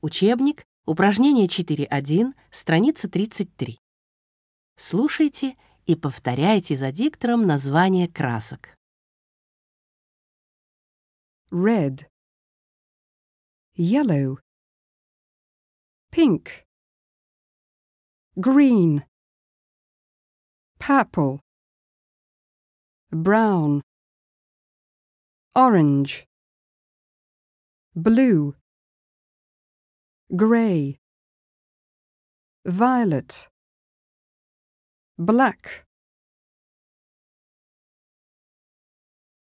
Учебник, упражнение 4.1, страница 33. Слушайте и повторяйте за диктором название красок. red, yellow, pink, green, purple, brown, orange, blue, grey, violet, black,